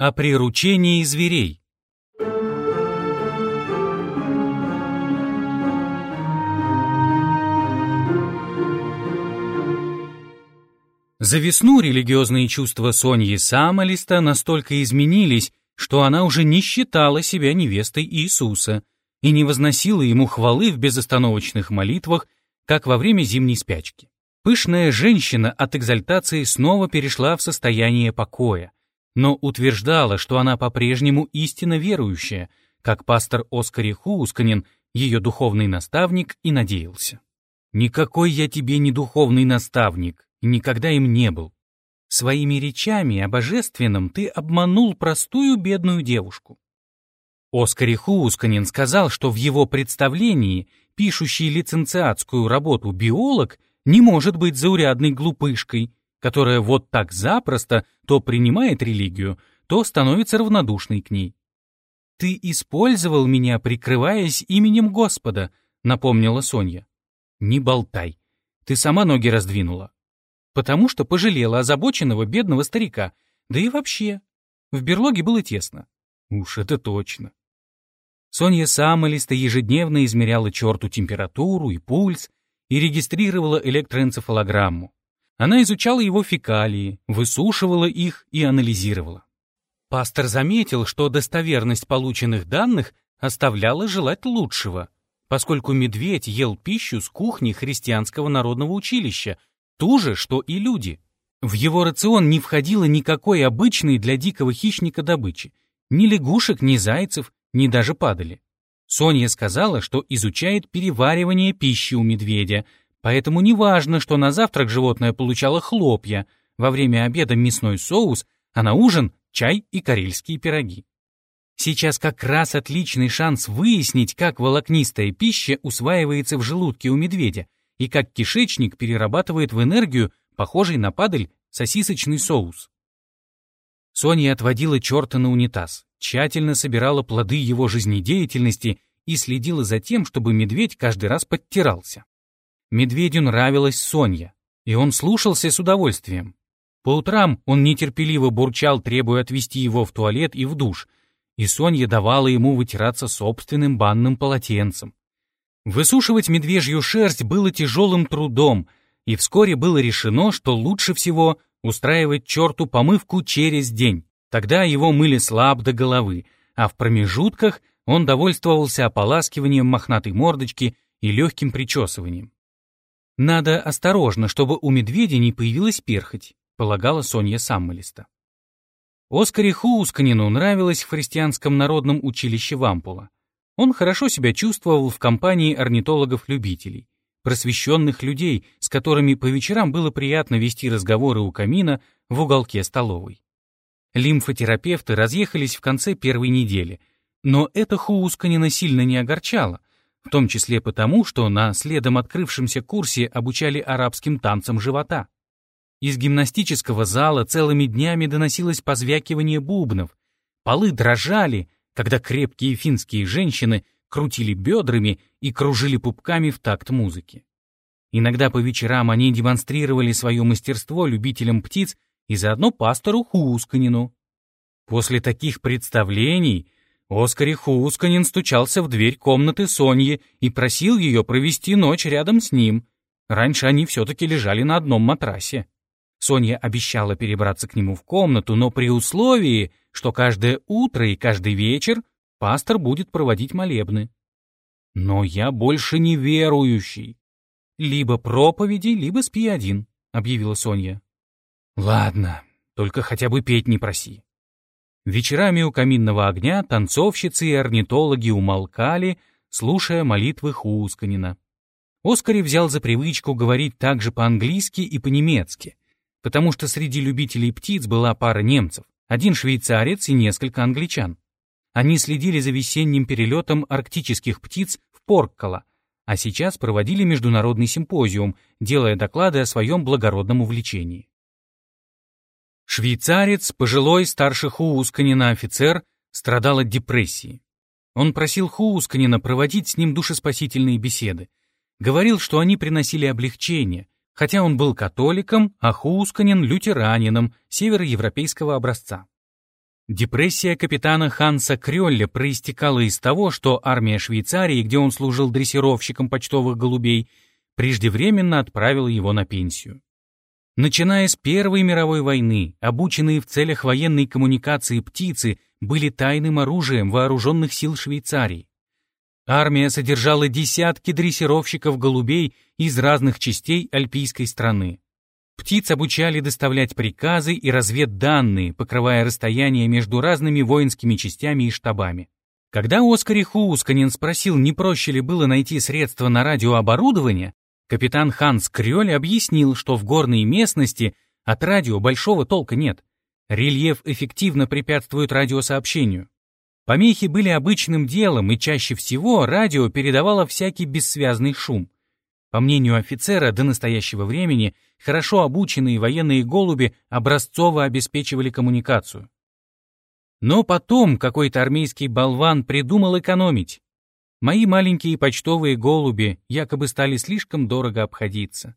О приручении зверей. За весну религиозные чувства Соньи Самолиста настолько изменились, что она уже не считала себя невестой Иисуса и не возносила ему хвалы в безостановочных молитвах, как во время зимней спячки. Пышная женщина от экзальтации снова перешла в состояние покоя, но утверждала, что она по-прежнему истинно верующая, как пастор Оскари Хуусканин, ее духовный наставник, и надеялся. «Никакой я тебе не духовный наставник, никогда им не был. Своими речами о божественном ты обманул простую бедную девушку». Оскари Хуусканин сказал, что в его представлении пишущий лицензиатскую работу биолог не может быть заурядной глупышкой, которая вот так запросто то принимает религию, то становится равнодушной к ней. «Ты использовал меня, прикрываясь именем Господа», — напомнила Соня. «Не болтай. Ты сама ноги раздвинула. Потому что пожалела озабоченного бедного старика. Да и вообще. В берлоге было тесно. Уж это точно». Соня самолисто ежедневно измеряла черту температуру и пульс и регистрировала электроэнцефалограмму. Она изучала его фекалии, высушивала их и анализировала. Пастор заметил, что достоверность полученных данных оставляла желать лучшего, поскольку медведь ел пищу с кухни христианского народного училища, ту же, что и люди. В его рацион не входило никакой обычной для дикого хищника добычи. Ни лягушек, ни зайцев, ни даже падали. Соня сказала, что изучает переваривание пищи у медведя, Поэтому неважно, что на завтрак животное получало хлопья, во время обеда мясной соус, а на ужин чай и карельские пироги. Сейчас как раз отличный шанс выяснить, как волокнистая пища усваивается в желудке у медведя и как кишечник перерабатывает в энергию, похожий на падаль, сосисочный соус. Соня отводила черта на унитаз, тщательно собирала плоды его жизнедеятельности и следила за тем, чтобы медведь каждый раз подтирался. Медведю нравилась Соня, и он слушался с удовольствием. По утрам он нетерпеливо бурчал, требуя отвезти его в туалет и в душ, и Соня давала ему вытираться собственным банным полотенцем. Высушивать медвежью шерсть было тяжелым трудом, и вскоре было решено, что лучше всего устраивать черту помывку через день. Тогда его мыли слаб до головы, а в промежутках он довольствовался ополаскиванием мохнатой мордочки и легким причесыванием. «Надо осторожно, чтобы у медведя не появилась перхоть», полагала Соня Саммолиста. Оскаре Хуусканину нравилось в христианском народном училище Вампула. Он хорошо себя чувствовал в компании орнитологов-любителей, просвещенных людей, с которыми по вечерам было приятно вести разговоры у камина в уголке столовой. Лимфотерапевты разъехались в конце первой недели, но это Хуусканина сильно не огорчало, в том числе потому, что на следом открывшемся курсе обучали арабским танцам живота. Из гимнастического зала целыми днями доносилось позвякивание бубнов, полы дрожали, когда крепкие финские женщины крутили бедрами и кружили пупками в такт музыки. Иногда по вечерам они демонстрировали свое мастерство любителям птиц и заодно пастору Хусканину. После таких представлений Оскари Хусканин стучался в дверь комнаты Соньи и просил ее провести ночь рядом с ним. Раньше они все-таки лежали на одном матрасе. Соня обещала перебраться к нему в комнату, но при условии, что каждое утро и каждый вечер пастор будет проводить молебны. «Но я больше не верующий. Либо проповеди, либо спи один», — объявила Соня. «Ладно, только хотя бы петь не проси. Вечерами у каминного огня танцовщицы и орнитологи умолкали, слушая молитвы Хусканина. Оскари взял за привычку говорить также по-английски и по-немецки, потому что среди любителей птиц была пара немцев, один швейцарец и несколько англичан. Они следили за весенним перелетом арктических птиц в Порккола, а сейчас проводили международный симпозиум, делая доклады о своем благородном увлечении. Швейцарец, пожилой, старше Хуусканина офицер, страдал от депрессии. Он просил Хуусканина проводить с ним душеспасительные беседы. Говорил, что они приносили облегчение, хотя он был католиком, а Хуусканин — лютеранином североевропейского образца. Депрессия капитана Ханса Крёлля проистекала из того, что армия Швейцарии, где он служил дрессировщиком почтовых голубей, преждевременно отправила его на пенсию. Начиная с Первой мировой войны, обученные в целях военной коммуникации птицы были тайным оружием вооруженных сил Швейцарии. Армия содержала десятки дрессировщиков голубей из разных частей альпийской страны. Птиц обучали доставлять приказы и разведданные, покрывая расстояние между разными воинскими частями и штабами. Когда Оскар Хуусканин спросил, не проще ли было найти средства на радиооборудование, капитан Ханс Крёль объяснил, что в горной местности от радио большого толка нет. Рельеф эффективно препятствует радиосообщению. Помехи были обычным делом, и чаще всего радио передавало всякий бессвязный шум. По мнению офицера, до настоящего времени хорошо обученные военные голуби образцово обеспечивали коммуникацию. Но потом какой-то армейский болван придумал экономить. Мои маленькие почтовые голуби якобы стали слишком дорого обходиться.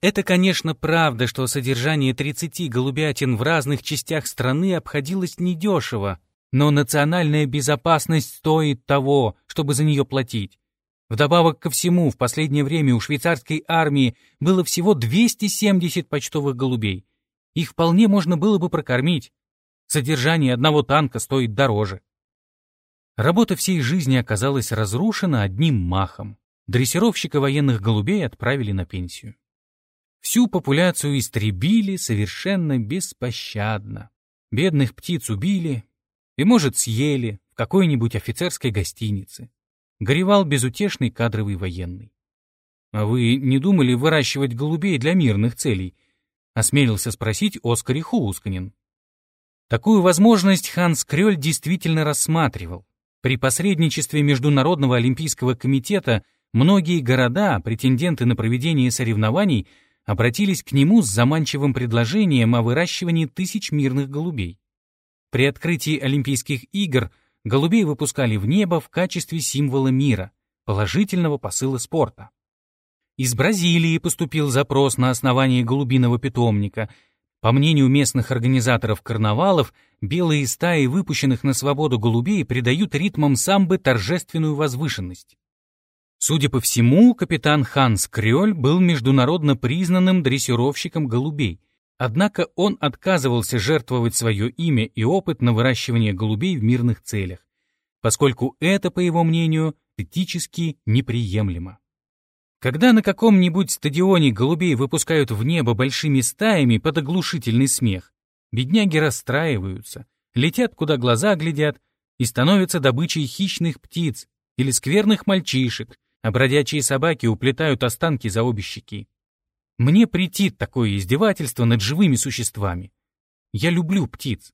Это, конечно, правда, что содержание 30 голубятин в разных частях страны обходилось недешево, но национальная безопасность стоит того, чтобы за нее платить. Вдобавок ко всему, в последнее время у швейцарской армии было всего 270 почтовых голубей. Их вполне можно было бы прокормить. Содержание одного танка стоит дороже. Работа всей жизни оказалась разрушена одним махом. Дрессировщика военных голубей отправили на пенсию. Всю популяцию истребили совершенно беспощадно. Бедных птиц убили и, может, съели в какой-нибудь офицерской гостинице горевал безутешный кадровый военный. «А вы не думали выращивать голубей для мирных целей?» — осмелился спросить Оскар Хуусканин. Такую возможность Ханс Крёль действительно рассматривал. При посредничестве Международного олимпийского комитета многие города, претенденты на проведение соревнований, обратились к нему с заманчивым предложением о выращивании тысяч мирных голубей. При открытии Олимпийских игр – голубей выпускали в небо в качестве символа мира, положительного посыла спорта. Из Бразилии поступил запрос на основании голубиного питомника. По мнению местных организаторов карнавалов, белые стаи выпущенных на свободу голубей придают ритмам самбы торжественную возвышенность. Судя по всему, капитан Ханс Крёль был международно признанным дрессировщиком голубей — Однако он отказывался жертвовать свое имя и опыт на выращивание голубей в мирных целях, поскольку это, по его мнению, этически неприемлемо. Когда на каком-нибудь стадионе голубей выпускают в небо большими стаями под оглушительный смех, бедняги расстраиваются, летят куда глаза глядят и становятся добычей хищных птиц или скверных мальчишек, а бродячие собаки уплетают останки за обе щеки. Мне претит такое издевательство над живыми существами. Я люблю птиц.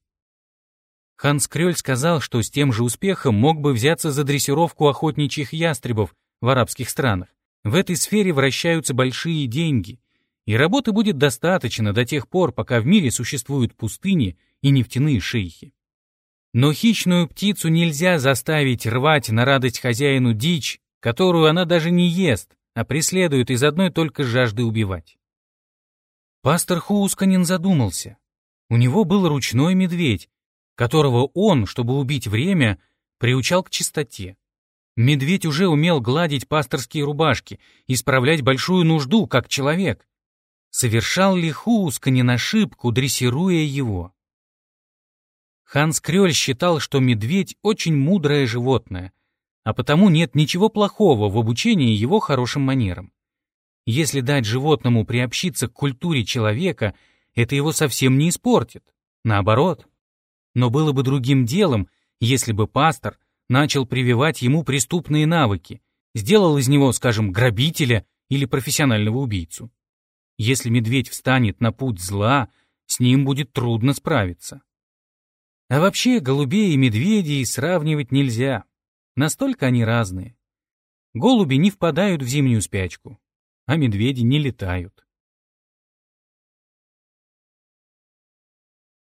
Ханс Крёль сказал, что с тем же успехом мог бы взяться за дрессировку охотничьих ястребов в арабских странах. В этой сфере вращаются большие деньги, и работы будет достаточно до тех пор, пока в мире существуют пустыни и нефтяные шейхи. Но хищную птицу нельзя заставить рвать на радость хозяину дичь, которую она даже не ест, а преследует из одной только жажды убивать. Пастор Хуусканин задумался. У него был ручной медведь, которого он, чтобы убить время, приучал к чистоте. Медведь уже умел гладить пасторские рубашки, исправлять большую нужду, как человек. Совершал ли Хуусканин ошибку, дрессируя его? Ханс Крёль считал, что медведь очень мудрое животное, а потому нет ничего плохого в обучении его хорошим манерам. Если дать животному приобщиться к культуре человека, это его совсем не испортит. Наоборот. Но было бы другим делом, если бы пастор начал прививать ему преступные навыки, сделал из него, скажем, грабителя или профессионального убийцу. Если медведь встанет на путь зла, с ним будет трудно справиться. А вообще голубей и медведей сравнивать нельзя. Настолько они разные. Голуби не впадают в зимнюю спячку а медведи не летают.